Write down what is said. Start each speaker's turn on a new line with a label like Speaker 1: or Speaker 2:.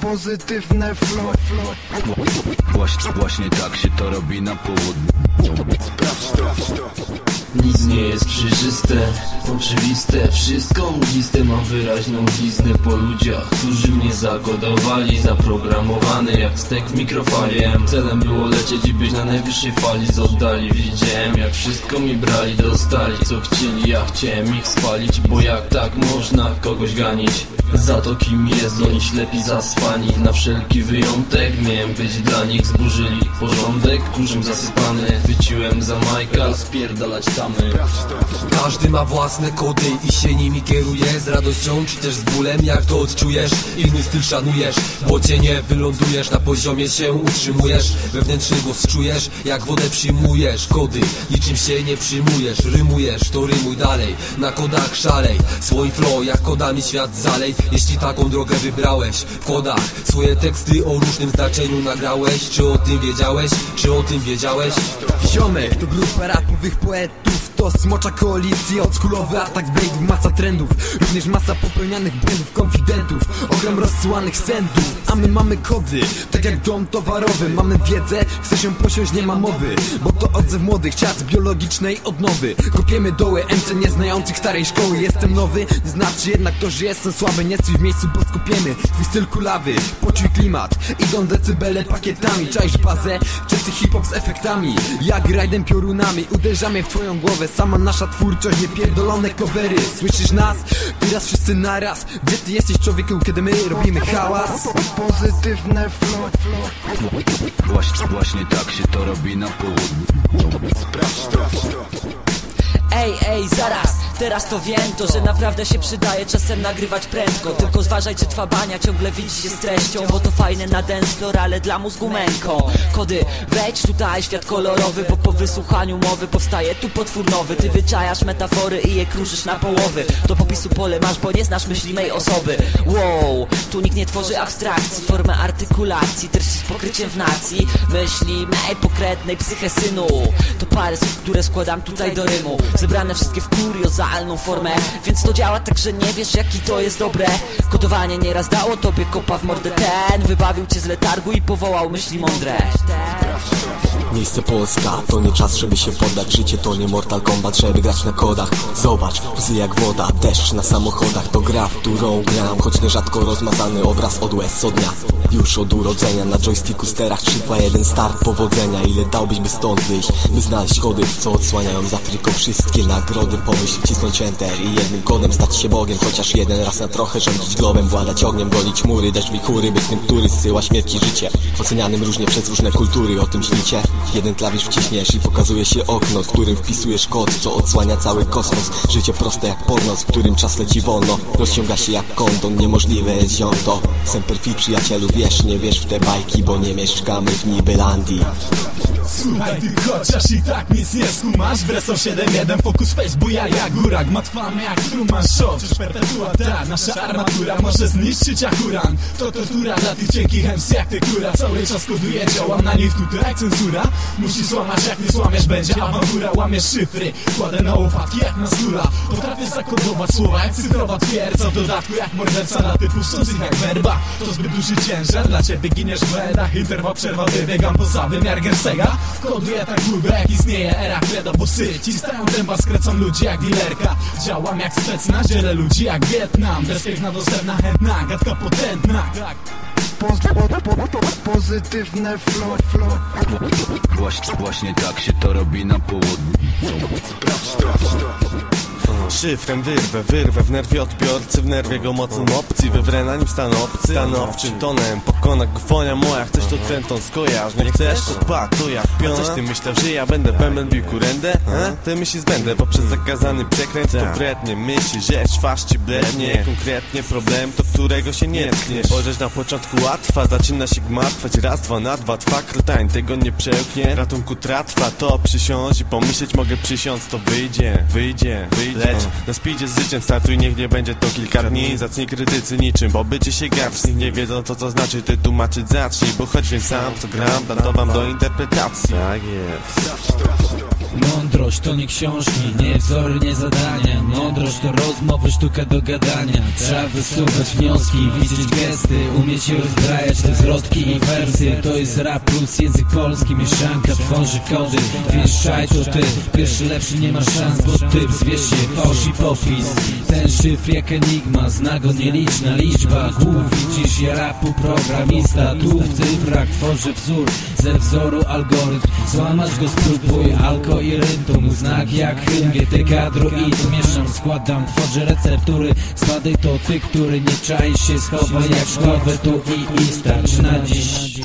Speaker 1: Pozytywne flow.
Speaker 2: Właśnie, właśnie tak się to robi na południu.
Speaker 3: Nic nie jest przejrzyste, oczywiste. Wszystko mgliste, mam wyraźną bliznę po ludziach Którzy mnie zakodowali, zaprogramowany jak stek w mikrofali Celem było lecieć i być na najwyższej fali z oddali. Widziałem jak wszystko mi brali, dostali co chcieli. Ja chciałem ich spalić, bo jak tak można kogoś ganić za to kim jest, oni ślepi zaspani Na wszelki wyjątek miałem być dla nich. Zburzyli porządek, kurzem zasypany. Chwyciłem za Majka, spierdalać tamy.
Speaker 4: Każdy ma własne kody i się nimi kieruje. Z radością czy też z bólem, jak to odczujesz? Inny styl szanujesz, bo cię nie wylądujesz. Na poziomie się utrzymujesz, wewnętrzny głos czujesz Jak wodę przyjmujesz, kody, niczym się nie przyjmujesz. Rymujesz, to rymuj dalej, na kodach szalej Swoim flow, jak kodami świat zalej Jeśli taką drogę wybrałeś, w kodach Swoje teksty o różnym znaczeniu nagrałeś. Czy o tym wiedziałeś, czy o tym wiedziałeś?
Speaker 1: Ziomek to grupa rapowych poetów. To smocza koalicja, odskulowy atak blade'ów Masa trendów, również masa popełnianych błędów Konfidentów, ogrom rozsyłanych sendów. A my mamy kody, tak jak dom towarowy. Mamy wiedzę, chce się posiąść, nie ma mowy. Bo to odzew młodych czas biologicznej odnowy. Kopiemy doły MC nieznających starej szkoły. Jestem nowy, znaczy jednak to, że jestem słaby Nie stój w miejscu, bo skupiemy Twój styl kulawy, poczuj klimat. Idą decybele pakietami. Czaisz bazę, czysty hip-hop z efektami. Jak rajdem piorunami Uderzamy w twoją głowę. Sama nasza twórczość, niepierdolone covery. Słyszysz nas? Teraz wszyscy naraz. Gdzie ty jesteś człowieku, kiedy my robimy hałas? Pozytywne flow,
Speaker 2: Właśnie, właśnie tak się to robi na południu.
Speaker 5: Ej, ej, zaraz, teraz to wiem To, że naprawdę się przydaje czasem nagrywać prędko. Tylko zważaj, czy twa bania ciągle widzi się z treścią Bo to fajne na dance floor, ale dla mózgu męką. Kody, wejdź tutaj, świat kolorowy Bo po wysłuchaniu mowy powstaje tu potwór nowy. Ty wyczajasz metafory i je kruszysz na połowy. Do popisu pole masz, bo nie znasz myśli mej osoby. Wow, tu nikt nie tworzy abstrakcji Formę artykulacji, treści z pokryciem w nacji. Myśli mej pokrętnej psyche synu. To parę słów, które składam tutaj do rymu. Zebrane wszystkie w formę. Więc to działa tak, że nie wiesz jaki to jest dobre. Kodowanie nieraz dało tobie kopa w mordę. Ten wybawił cię z letargu i powołał myśli mądre
Speaker 4: Miejsce Polska, to nie czas, żeby się poddać. Życie to nie Mortal Kombat, żeby grać na kodach. Zobacz, łzy jak woda, deszcz na samochodach. To gra, w którą gram, choć nierzadko rozmazany obraz od łez co dnia. Już od urodzenia na joysticku sterach 3, 2, 1 start powodzenia. Ile dałbyś by stąd wyjść, by znaleźć kody Co odsłaniają za Afryką wszystkie nagrody. Pomyśl, wcisnąć enter i jednym kodem stać się Bogiem. Chociaż jeden raz na trochę rządzić globem Władać ogniem, golić mury, deszcz wichury Być tym, który zsyła śmierci życie. Ocenianym różnie przez różne kultury, o tym śnicie Jeden klawisz wciśniesz i pokazuje się okno Z którym wpisujesz kod, co odsłania cały kosmos. Życie proste jak porno, w którym czas leci wolno. Rozciąga się jak kondon, niemożliwe jest ziom. To Semper fi przyjacielu, wiesz, nie wiesz w te bajki Bo nie mieszkamy w Nibelandii
Speaker 6: Słuchaj ty chociaż i tak nic nie skumasz. Wresą 7-1, fokus face buja jak górak Matwamy jak Truman Show, czyż perpetua ta Nasza armatura może zniszczyć akuran To tortura dla tych cienkich MC jak ty kura Cały czas koduje, działam na nich tutaj cenzura. Musisz złamać jak nie złamiesz będzie awantura. Łamiesz szyfry, kładę na łopatki jak na stula Potrafię zakodować słowa jak cyfrowa twierdza. W dodatku jak morderca na typu sztucych jak werba. To zbyt duży ciężar, dla ciebie giniesz w bledach Interwał przerwa, wybiegam poza wymiar Gersega Koduję tak długo jak istnieje era kredo Bo syci stają dęba, skręcam ludzi jak dealerka Działam jak specna, dzielę ludzi jak Wietnam. Bezpieczna, dostępna, chętna, gadka potętna tak.
Speaker 1: Pozytywne flow, flow.
Speaker 2: Właśnie, właśnie tak się to robi na południu
Speaker 7: Szyfrem wyrwę, wyrwę w nerwie odbiorcy W nerwie go mocą opcji Wywrę na nim stan obcy Stanowczym tonem pokona gwonia moja Chcesz to trętą skojarz Nie chcesz? To pa, to jak piona Coś ty myślał, że ja będę bęben bił kurędę? A? Te myśli zbędę Poprzez zakazany przekręt Konkretnie myśli, że twarz ci blednie. Konkretnie problem, do którego się nie tkniesz. Możesz na początku łatwa Zaczyna się gmartwać. Raz, dwa, na dwa, trwa krotań Tego nie przełknie. Ratunku tratwa To przysiąść i pomyśleć mogę przysiąc To wyjdzie, wyjdzie, wyjdzie. Leć na speedzie z życiem startuj, niech nie będzie to kilka dni. Zacznij krytycy niczym, bo bycie się garszni Nie wiedzą to co znaczy, ty tłumaczyć zacznij Bo choć wiem sam co gram, planowam do interpretacji. Tak jest
Speaker 3: Mądrość to nie książki, nie wzory, nie zadania Mądrość to rozmowy, sztuka do gadania. Trzeba wysuwać wnioski, widzieć gesty Umieć się rozbrajać. Te zwrotki i wersje To jest rap plus język polski. Mieszanka tworzy kody Wieszczaj to ty, pierwszy lepszy nie ma szans Bo ty zwiesz się fałsz i popis Ten szyfr jak enigma, zna go nieliczna liczba. Głów widzisz, ja rapu programista Tu w cyfrach tworzę wzór. Ze wzoru algorytm, złamać go spróbuj. Alko i rytm, znak jak hymn GT kadru i mieszam, składam Tworzę receptury, spadaj to ty, który nie czai się Schowaj jak szkołę tu i i starczy na dziś